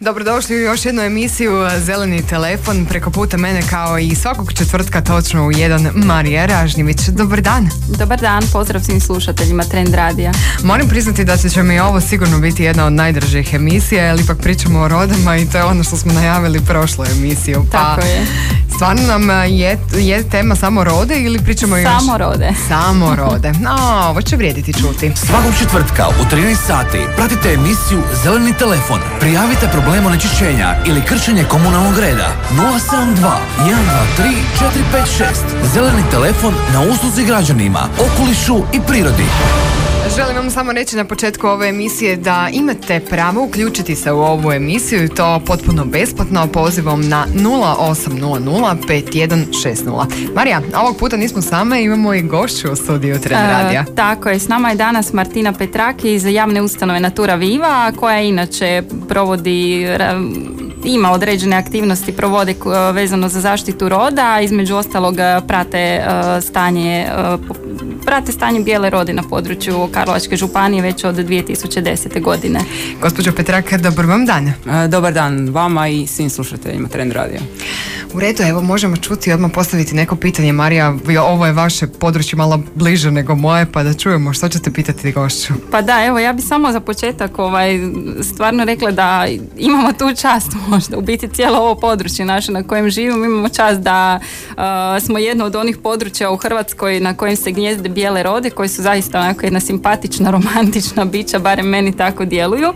Dobrodošli u još jednu emisiju Zeleni telefon preko puta mene kao i svakog četvrtka točno u jedan Marija Ražnjević. Dobar dan. Dobar dan, pozdrav svim slušateljima Trend Radija. Moram priznati da će mi ovo sigurno biti jedna od najdržih emisija, jer ipak pričamo o rodama i to je ono što smo najavili prošlu emisiju. Pa Tako je. Stvarno nam je, je tema samo rode ili pričamo još? Samo rode. Samo rode. No, ovo će vrijediti čuti. Svakog četvrtka u 13 sati pratite emisiju Zeleni telefon. Prijavite problem onečišćenja ili kršenje komunalnog reda. 072 123 456. Zeleni telefon na usluzi građanima, okolišu i prirodi. Želim vam samo reći na početku ove emisije da imate pravo uključiti se u ovu emisiju i to potpuno besplatno pozivom na 0800 Marija, ovog puta nismo same, imamo i gošću u studiju Tren e, Radija. tako je, s nama je danas Martina Petraki iz javne ustanove Natura Viva, koja inače provodi ima određene aktivnosti provode vezano za zaštitu roda, između ostalog prate e, stanje e, prate stanje bijele rode na području Karlovačke županije već od 2010. godine. Gospođo Petraka, dobar vam dan. E, dobar dan vama i svim slušateljima Trend Radio. U redu, evo možemo čuti i odmah postaviti neko pitanje. Marija, ovo je vaše područje malo bliže nego moje, pa da čujemo što ćete pitati gošću. Pa da, evo ja bi samo za početak ovaj, stvarno rekla da imamo tu čast možda, u biti cijelo ovo područje naše na kojem živimo, imamo čast da smo jedno od onih područja u Hrvatskoj na kojem se gnjezde bijele rode, koji su zaista onako jedna simpatična, romantična bića, barem meni tako djeluju.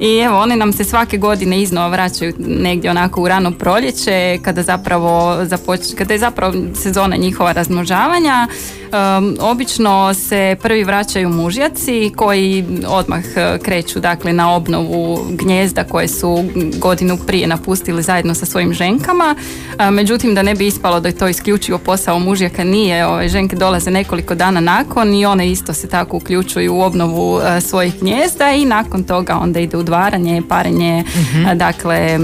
I evo, oni nam se svake godine iznova vraćaju negdje onako u rano proljeće, kada zapravo započ... kada je zapravo sezona njihova razmnožavanja. Um, obično se prvi vraćaju mužjaci koji odmah uh, kreću dakle na obnovu gnjezda koje su godinu prije napustili zajedno sa svojim ženkama. Uh, međutim da ne bi ispalo da je to isključivo posao mužjaka nije, ove ženke dolaze nekoliko dana nakon i one isto se tako uključuju u obnovu uh, svojih gnjezda i nakon toga onda ide udvaranje, parenje, mhm. dakle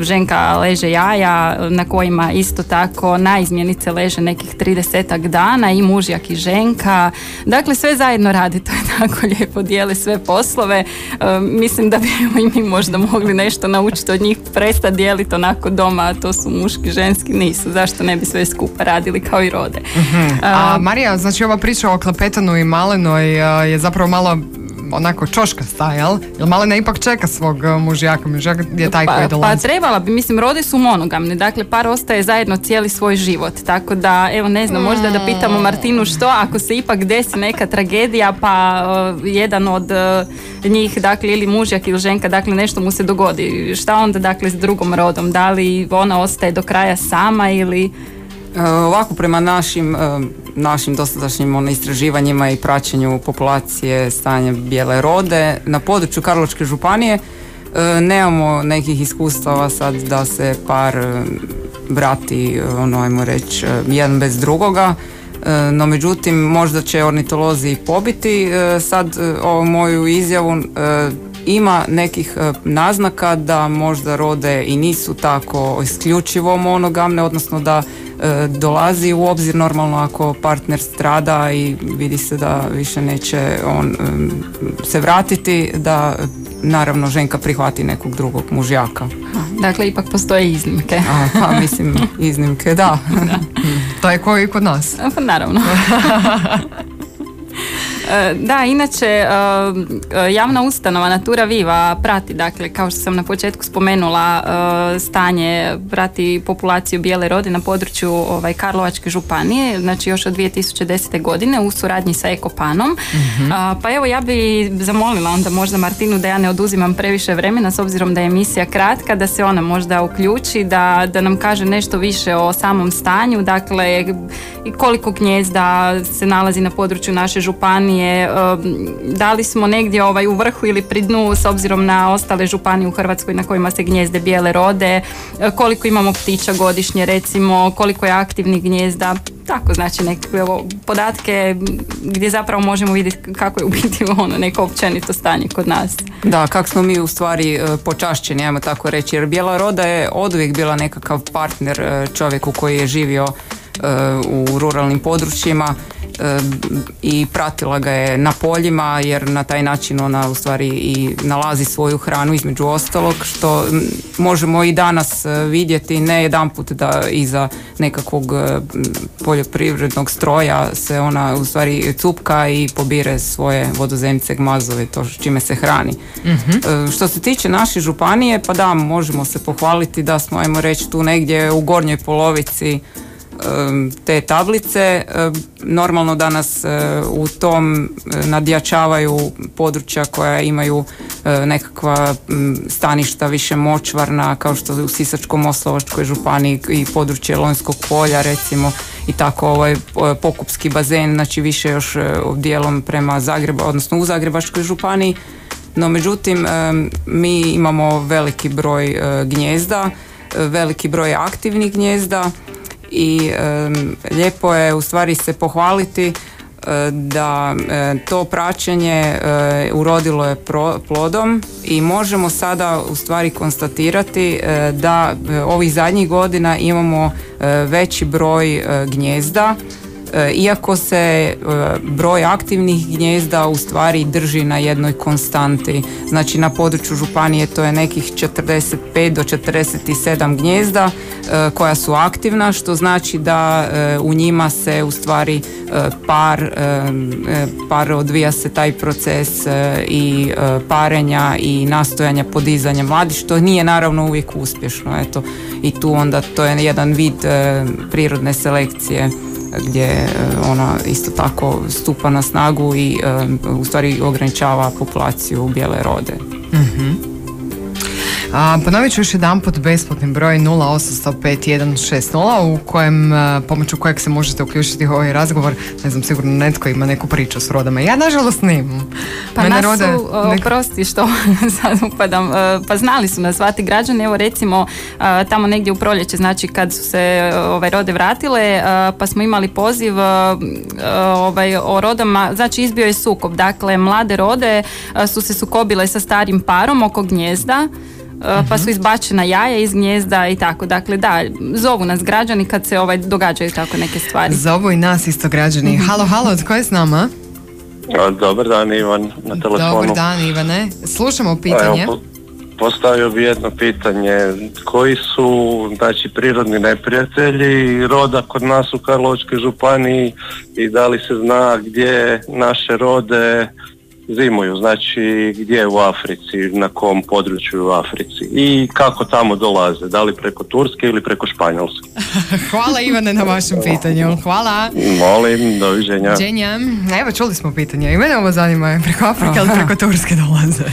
ženka leže jaja na kojima isto tako na izmjenice leže nekih 30 dana i mužjak i ženka. Dakle, sve zajedno radi, to je tako lijepo, dijele sve poslove. mislim da bi i mi možda mogli nešto naučiti od njih, prestati dijeliti onako doma, a to su muški, ženski, nisu. Zašto ne bi sve skupa radili kao i rode? Mhm. A Marija, znači ova priča o klepetanu i malenoj je zapravo malo onako čoška jel? Jer Malena ipak čeka svog e, mužjaka, mužjak je taj pa, koji dolazi. Pa trebala bi, mislim, rodi su monogamne, dakle par ostaje zajedno cijeli svoj život, tako da, evo ne znam, možda da pitamo Martinu što ako se ipak desi neka tragedija pa e, jedan od uh, njih, dakle ili mužjak ili ženka, dakle nešto mu se dogodi, šta onda dakle s drugom rodom, da li ona ostaje do kraja sama ili... ovako prema našim našim dosadašnjim ono, istraživanjima i praćenju populacije stanja bijele rode na području Karlovačke županije e, nemamo nekih iskustava sad da se par e, vrati ono ajmo reći jedan bez drugoga e, no međutim možda će ornitolozi pobiti sad ovu moju izjavu ima nekih naznaka da možda rode i nisu tako isključivo monogamne odnosno da E, dolazi u obzir normalno ako partner strada i vidi se da više neće on se vratiti da naravno ženka prihvati nekog drugog mužjaka. Dakle, ipak postoje iznimke. A, pa mislim, iznimke, da. da. to je koji kod nas. Pa naravno. E, da, inače e, e, javna ustanova Natura Viva prati, dakle, kao što sam na početku spomenula, stanje, prati populaciju bijele rode na području ovaj, Karlovačke županije, znači još od 2010. godine u suradnji sa Ekopanom. Mhm. Pa evo, ja bi zamolila onda možda Martinu da ja ne oduzimam previše vremena s obzirom da je emisija kratka, da se ona možda uključi, da, da nam kaže nešto više o samom stanju, dakle, koliko gnjezda se nalazi na području naše županije, županije, da li smo negdje ovaj u vrhu ili pri dnu s obzirom na ostale županije u Hrvatskoj na kojima se gnjezde bijele rode, koliko imamo ptića godišnje recimo, koliko je aktivnih gnjezda, tako znači neke podatke gdje zapravo možemo vidjeti kako je u biti ono neko općenito stanje kod nas. Da, kako smo mi u stvari e, počašćeni, ajmo tako reći, jer Bijela Roda je oduvijek bila nekakav partner e, čovjeku koji je živio u ruralnim područjima i pratila ga je na poljima jer na taj način ona u stvari i nalazi svoju hranu između ostalog što možemo i danas e, vidjeti ne jedanput da iza nekakvog e, poljoprivrednog stroja se ona u stvari cupka i pobire svoje vodozemce, gmazove, to čime se hrani. Mhm. E, što se tiče naše županije, pa da, možemo se pohvaliti da smo, ajmo reći, tu negdje u gornjoj polovici te tablice. Normalno da nas e, u tom e, nadjačavaju područja koja imaju e, nekakva staništa više močvarna kao što je u Sisačko-Moslavačkoj županiji i područje Lonjskog polja recimo i tako ovaj pokupski bazen, znači više još dijelom prema Zagrebu, odnosno u Zagrebačkoj županiji. No međutim, mi imamo veliki broj gnjezda, veliki broj aktivnih gnjezda, i lijepo je u stvari se pohvaliti e, da e, to praćenje e, urodilo je plodom i možemo sada u stvari konstatirati da ovih zadnjih godina imamo veći broj gnjezda iako se e, broj aktivnih gnjezda u stvari drži na jednoj konstanti. Znači na području županije to je nekih 45 do 47 gnjezda e, koja su aktivna, što znači da u njima se u stvari par, par odvija se taj proces i parenja i nastojanja podizanja mladi, što nije naravno uvijek uspješno. Eto, I tu onda to je jedan vid prirodne selekcije gdje e, ona isto tako stupa na snagu i e, u stvari ograničava populaciju bijele rode. mm a, ponovit ću još jedan put besplatni broj 0805160 u kojem, e, pomoću kojeg se možete uključiti u ovaj razgovor. Ne znam, sigurno netko ima neku priču s rodama. Ja nažalost nemam. Pa Mene nas rode, su, prosti što sad upadam, e, pa znali su nas svati građani, evo recimo e, tamo negdje u proljeće, znači kad su se ovaj, rode vratile, pa smo imali poziv ovaj, o rodama, znači izbio je sukob, dakle mlade rode su se sukobile sa starim parom oko gnjezda, pa su izbačena jaja iz gnjezda i tako. Dakle, da, zovu nas građani kad se ovaj događaju tako neke stvari. Zovu i nas isto građani. Mhm. Halo, halo, tko je s nama? Dobar dan Ivan na telefonu. Dobar dan Ivane. Slušamo pitanje. Evo, postavio bi jedno pitanje. Koji su znači, prirodni neprijatelji roda kod nas u Karlovačkoj županiji i da li se zna gdje naše rode zimuju, znači gdje u Africi, na kom području u Africi i kako tamo dolaze, da li preko Turske ili preko Španjolske. Hvala Ivane na vašem pitanju, hvala. Molim, doviđenja. Doviđenja. Evo čuli smo pitanje, i mene ovo zanima, preko Afrike ili preko Turske dolaze.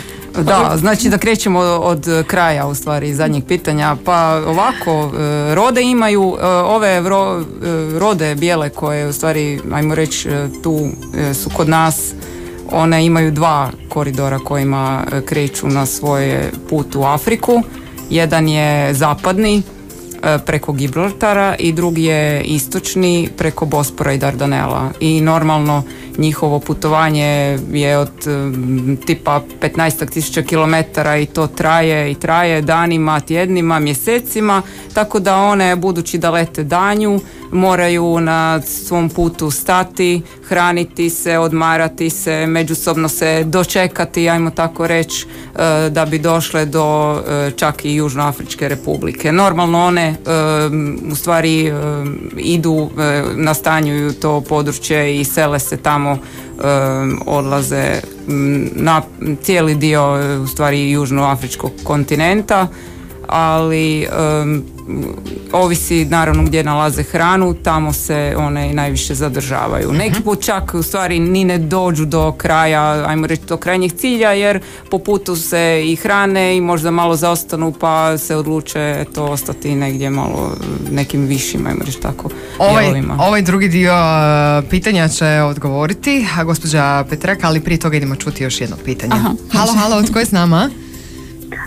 Da, znači da krećemo od kraja u stvari zadnjeg pitanja. Pa ovako, e, rode imaju, e, ove e, rode bijele koje u stvari, ajmo reći, tu su kod nas one imaju dva koridora kojima e, kreću na svoje put u Afriku. Jedan je zapadni e, preko Gibraltara i drugi je istočni preko Bospora i Dardanela. I normalno njihovo putovanje je od tipa 15 tisuća kilometara i to traje i traje danima, tjednima, mjesecima, tako da one budući da lete danju moraju na svom putu stati, hraniti se, odmarati se, međusobno se dočekati, ajmo tako reći, e, da bi došle do e, čak i Južnoafričke republike. Normalno one u stvari idu, nastanjuju to područje i sele se tamo, odlaze na cijeli dio u stvari južnoafričkog kontinenta ali ovisi naravno gdje nalaze hranu, tamo se one najviše zadržavaju. Mhm. Neki put čak u stvari ni ne dođu do kraja, ajmo reći do krajnjeg cilja jer po putu se i hrane i možda malo zaostanu pa se odluče to ostati negdje malo nekim višim, ajmo reći tako, Ovaj, ovaj drugi dio uh, pitanja će odgovoriti a gospođa Petraka, ali prije toga idemo čuti još jedno pitanje. halo, halo, tko je s nama?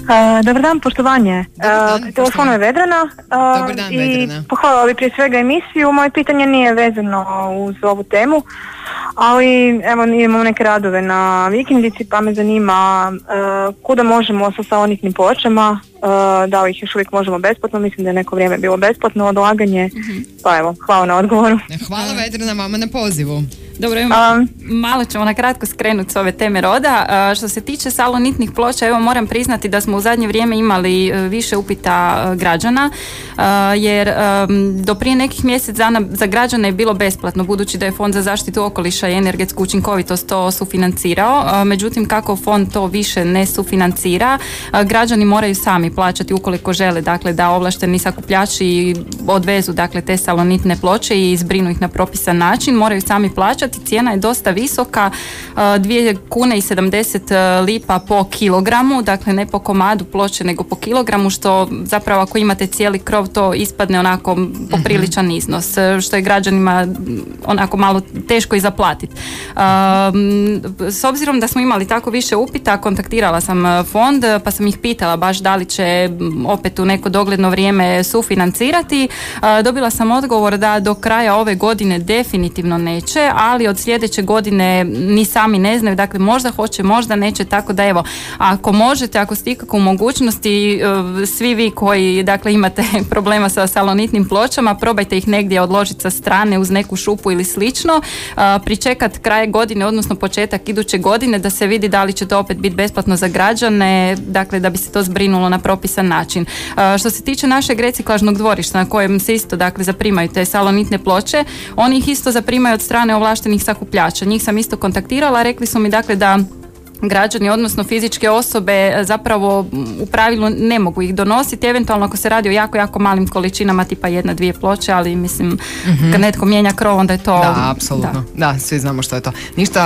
Uh, dobar dan, poštovanje. Uh, telefon je Vedrana. uh, Dobar dan, I Vedrana. pohvalila bi prije svega emisiju. Moje pitanje nije vezano uz ovu temu, ali evo imamo neke radove na vikendici pa me zanima uh, kuda možemo sa salonitnim pločama, uh, da li ih još uvijek možemo besplatno, mislim da je neko vrijeme bilo besplatno odlaganje, pa evo, hvala na odgovoru. Hvala Vedrana vama na pozivu. Dobro, Um, malo ćemo na kratko skrenuti s ove teme roda. A, što se tiče salonitnih ploča, evo moram priznati da smo u zadnje vrijeme imali e, više upita e, građana, a, jer em, do prije nekih mjesec dana za građane je bilo besplatno, budući da je Fond za zaštitu okoliša i energetsku učinkovitost to sufinancirao. A, međutim, kako Fond to više ne sufinancira, a, građani moraju sami plaćati ukoliko žele, dakle, da ovlašteni sakupljači odvezu, dakle, te salonitne ploče i zbrinu ih na propisan način, moraju sami plaćati. Cijena je dosta visoka, a, 2 kune i 70 lipa po kilogramu, dakle ne po komadu ploče nego po kilogramu, što zapravo ako imate cijeli krov to ispadne onako popriličan iznos, e, što je građanima onako malo teško i zaplatiti. S obzirom da smo imali tako više upita, kontaktirala sam e, fond, e, pa sam ih pitala baš da li će opet u neko dogledno vrijeme sufinancirati. E, dobila sam odgovor da do kraja ove godine definitivno neće, ali od sljedeće godine ni sami ne znaju, dakle možda hoće, možda neće, tako da evo, ako možete, ako ste ikako u mogućnosti, e, svi vi koji dakle imate problema sa salonitnim pločama, probajte ih negdje odložiti sa strane uz neku šupu ili slično, a, pričekat kraj godine, odnosno početak iduće godine da se vidi da li će to opet biti besplatno za građane, dakle da bi se to zbrinulo na propisan način. A, što se tiče našeg reciklažnog dvorišta na kojem se isto dakle zaprimaju te salonitne ploče, oni ih isto zaprimaju od strane ovlaštenih sakupljača. Njih sam isto kontaktirala, rekli su mi dakle da građani, odnosno fizičke osobe e, zapravo u pravilu ne mogu ih donositi, eventualno ako se radi o jako, jako malim količinama, tipa jedna, dvije ploče, ali mislim, kad netko mijenja krov, onda je to... Da, apsolutno. Da. svi znamo što je to. Ništa,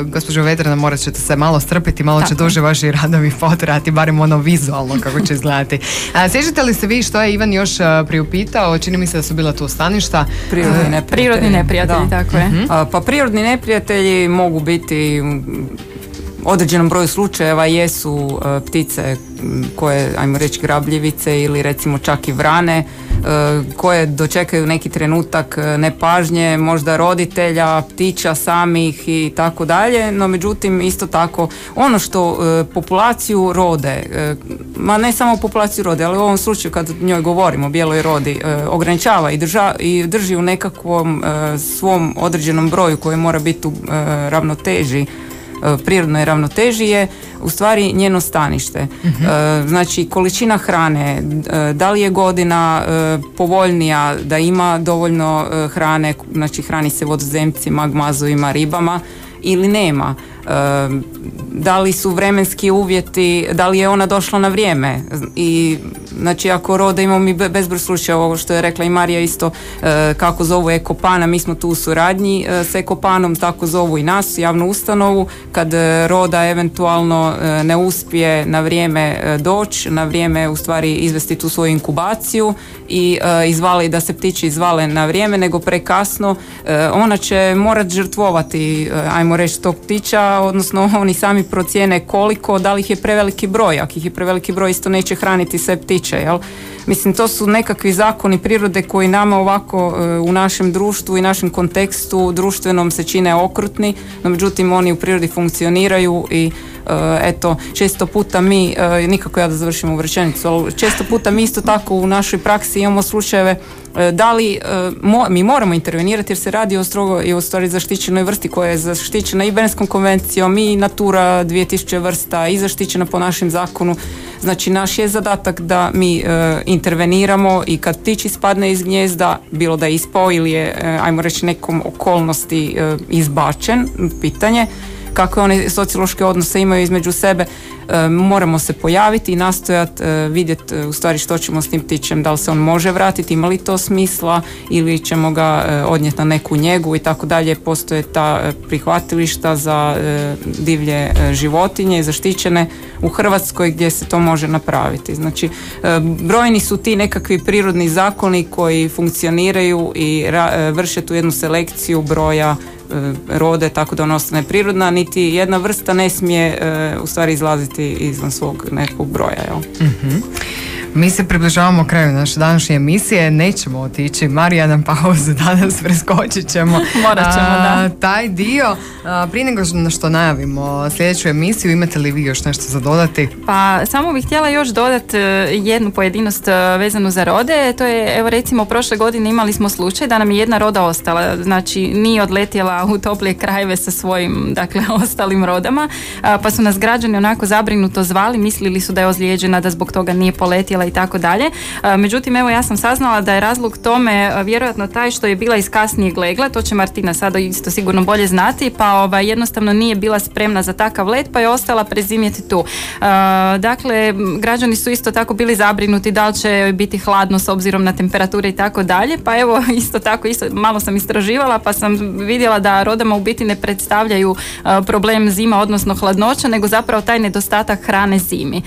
uh, gospođo Vedrana, morat ćete se malo strpiti, malo će Tako. duže vaši radovi potrati, barem ono vizualno kako će izgledati. A, sjećate li se vi što je Ivan još uh, priupitao? Čini mi se da su bila tu staništa. Prirodni neprijatelji. Prirodni neprijatelji, Da. tako je. A, Pa prirodni neprijatelji mogu biti određenom broju slučajeva jesu e, ptice koje, ajmo reći, grabljivice ili recimo čak i vrane e, koje dočekaju neki trenutak e, nepažnje, možda roditelja, ptića samih i tako dalje, no međutim isto tako ono što populaciju rode, ma ne samo populaciju rode, ali u ovom slučaju kad njoj govorimo, o bijeloj rodi, ograničava i, drža, i drži u nekakvom svom određenom broju koji mora biti u ravnoteži prirodnoj ravnoteži je u stvari njeno stanište. E, Znači količina hrane, e, da li je godina e, povoljnija da ima dovoljno e, hrane, znači hrani se vodozemcima, gmazovima, ribama ili nema. Da li su vremenski uvjeti, da li je ona došla na vrijeme? I znači ako rode imamo mi be- bezbroj slučajeva ovo što je rekla i Marija isto e, kako zovu Ekopana, mi smo tu u suradnji e, s Ekopanom, tako zovu i nas, javnu ustanovu, kad e, roda eventualno e, ne uspije na vrijeme e, doći, na vrijeme u stvari izvesti tu svoju inkubaciju i e, izvali da se ptići izvale na vrijeme, nego prekasno ona će morat žrtvovati, ajmo reći, tog ptića, odnosno oni sami procijene koliko, da li ih je preveliki broj, ako ih je preveliki broj isto neće hraniti sve ptiće, jel? Mislim, to su nekakvi zakoni prirode koji nama ovako e, u našem društvu i našem kontekstu društvenom se čine okrutni, no međutim oni u prirodi funkcioniraju i eto, često puta mi, e, nikako ja da završim rečenicu, ali često puta mi isto tako u našoj praksi imamo slučajeve e, da li mo- mi moramo intervenirati jer se radi o strogo i o stvari zaštićenoj vrsti koja je zaštićena i Bernskom konvencijom i Natura 2000 vrsta i zaštićena po našem zakonu. Znači naš je zadatak da mi e, interveniramo i kad ptić ispadne iz gnjezda, bilo da je ispao ili je, e, ajmo reći, nekom okolnosti e, izbačen, pitanje, kakve one sociološke odnose imaju između sebe, e, moramo se pojaviti i nastojati e, vidjeti u stvari što ćemo s tim tičem, da li se on može vratiti, ima li to smisla ili ćemo ga odnijeti na neku njegu i tako dalje. Postoje ta prihvatilišta za divlje životinje zaštićene u Hrvatskoj gdje se to može napraviti. Znači, brojni su ti nekakvi prirodni zakoni koji funkcioniraju i vrše tu jednu selekciju broja e, rode tako da ona ostane prirodna, niti jedna vrsta ne smije e, u stvari izlaziti izvan svog nekog broja. Jel? Mhm. Mi se približavamo kraju naše današnje emisije, nećemo otići. Marija nam pauzu danas preskočit ćemo. Morat ćemo, da. Taj dio, prije nego što najavimo sljedeću emisiju, imate li vi još nešto za dodati? Pa samo bih htjela još dodati e, jednu pojedinost e, vezanu za rode. To je, evo recimo, prošle godine imali smo slučaj da nam je jedna roda ostala. Znači, nije odletjela u toplije krajeve sa svojim, dakle, ostalim rodama. Pa su nas građani onako zabrinuto zvali, mislili su da je ozlijeđena, da zbog toga nije poletjela i tako dalje. E, međutim, evo ja sam saznala da je razlog tome e, vjerojatno taj što je bila iz kasnijeg legla, to će Martina sada isto sigurno bolje znati, pa ovaj, jednostavno nije bila spremna za takav let, pa je ostala prezimjeti tu. E, dakle, građani su isto tako bili zabrinuti da li će biti hladno s obzirom na temperature i tako dalje, pa evo isto tako, isto, malo sam istraživala pa sam vidjela da rodama u biti ne predstavljaju problem zima, odnosno hladnoća, nego zapravo taj nedostatak hrane zimi.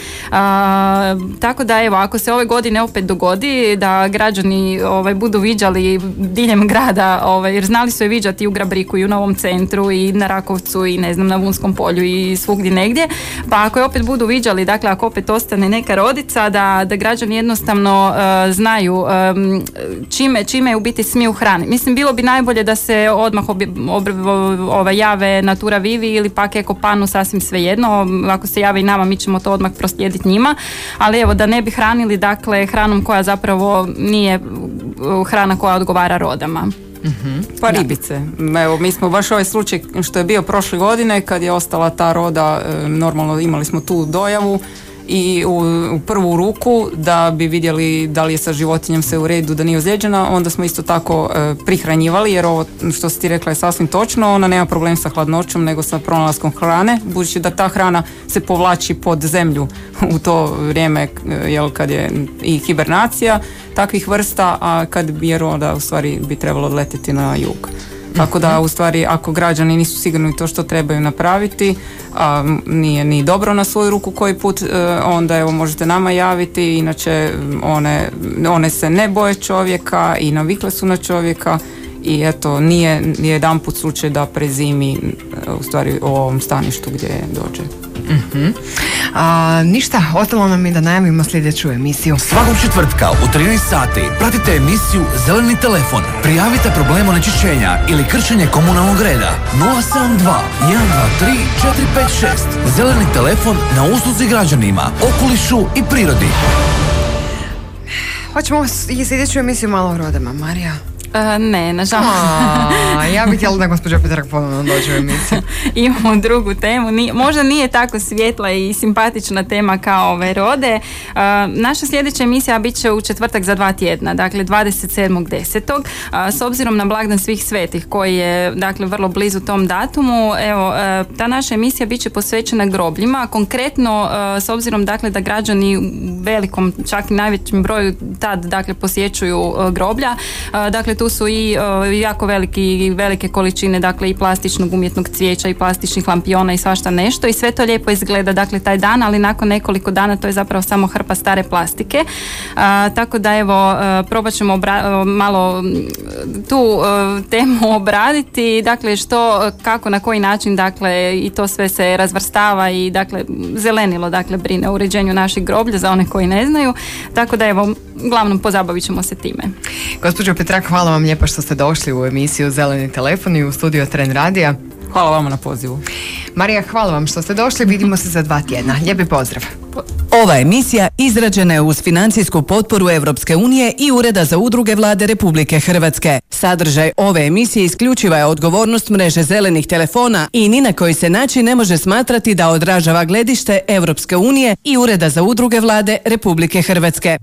tako da evo, ako se ove godine opet dogodi da građani ovaj, budu viđali diljem grada, ovaj, jer znali su je viđati u Grabriku i u Novom centru i na Rakovcu i ne znam na Vunskom polju i svugdje negdje, pa ako je opet budu viđali, dakle ako opet ostane neka rodica, da, da građani jednostavno uh, znaju um, čime, čime u biti smiju hrani. Mislim, bilo bi najbolje da se odmah ovaj, jave Natura Vivi ili pak Eko Panu, sasvim svejedno. Ako se jave i nama, mi ćemo to odmah proslijediti njima, ali evo da ne bi hranili dakle hranom koja zapravo nije hrana koja odgovara rodama. uh Pa ribice. Evo, mi smo baš ovaj slučaj što je bio prošle godine kad je ostala ta roda, e, normalno imali smo tu dojavu i u, u, prvu ruku da bi vidjeli da li je sa životinjem sve u redu, da nije ozlijeđena, onda smo isto tako e, prihranjivali jer ovo što si ti rekla je sasvim točno, ona nema problem sa hladnoćom nego sa pronalaskom hrane, budući da ta hrana se povlači pod zemlju u to vrijeme e, jel, kad je i hibernacija takvih vrsta, a kad je roda u stvari bi trebalo odletiti na jug. Tako da u stvari ako građani nisu sigurni to što trebaju napraviti, a nije ni dobro na svoju ruku koji put, e, onda evo možete nama javiti, inače one, one se ne boje čovjeka i navikle su na čovjeka i eto nije, jedan put slučaj da prezimi e, u stvari u ovom staništu gdje dođe. Uh A, ništa, ostalo nam je da najavimo sljedeću emisiju. Svakog četvrtka u 13 sati pratite emisiju Zeleni telefon. Prijavite problem onečišćenja ili kršenje komunalnog reda. 072 123 456. Zeleni telefon na usluzi građanima, okolišu i prirodi. Hoćemo i sljedeću emisiju malo o rodama, Marija. Uh, ne, nažalost. ja bih htjela da gospođa Petrak ponovno dođe u emisiju. Imamo drugu temu. Nije, možda nije tako svjetla i simpatična tema kao ove rode. Uh, naša sljedeća emisija bit će u četvrtak za dva tjedna, dakle 27.10. Uh, s obzirom na blagdan svih svetih koji je dakle vrlo blizu tom datumu, evo, ta naša emisija bit će posvećena grobljima. Konkretno, s obzirom dakle da građani u velikom, čak i najvećem broju tad dakle posjećuju groblja, dakle tu su i uh, jako veliki, velike količine dakle i plastičnog umjetnog cvijeća i plastičnih lampiona i svašta nešto i sve to lijepo izgleda dakle taj dan, ali nakon nekoliko dana to je zapravo samo hrpa stare plastike. Tako da evo uh, probat ćemo malo tu temu obraditi, dakle što, kako, na koji način dakle i to sve se razvrstava i dakle zelenilo dakle brine o uređenju naših groblja za one koji ne znaju. Tako da evo, uglavnom pozabavit ćemo se time. Gospođo Petrak, hvala vam lijepo što ste došli u emisiju Zeleni telefon i u studio Tren Radija. Hvala vama na pozivu. Marija, hvala vam što ste došli. Vidimo se za dva tjedna. Lijepi pozdrav. Ova emisija izrađena je uz financijsku potporu Europske unije i Ureda za udruge vlade Republike Hrvatske. Sadržaj ove emisije isključiva je odgovornost mreže zelenih telefona i ni na koji se način ne može smatrati da odražava gledište Europske unije i Ureda za udruge vlade Republike Hrvatske.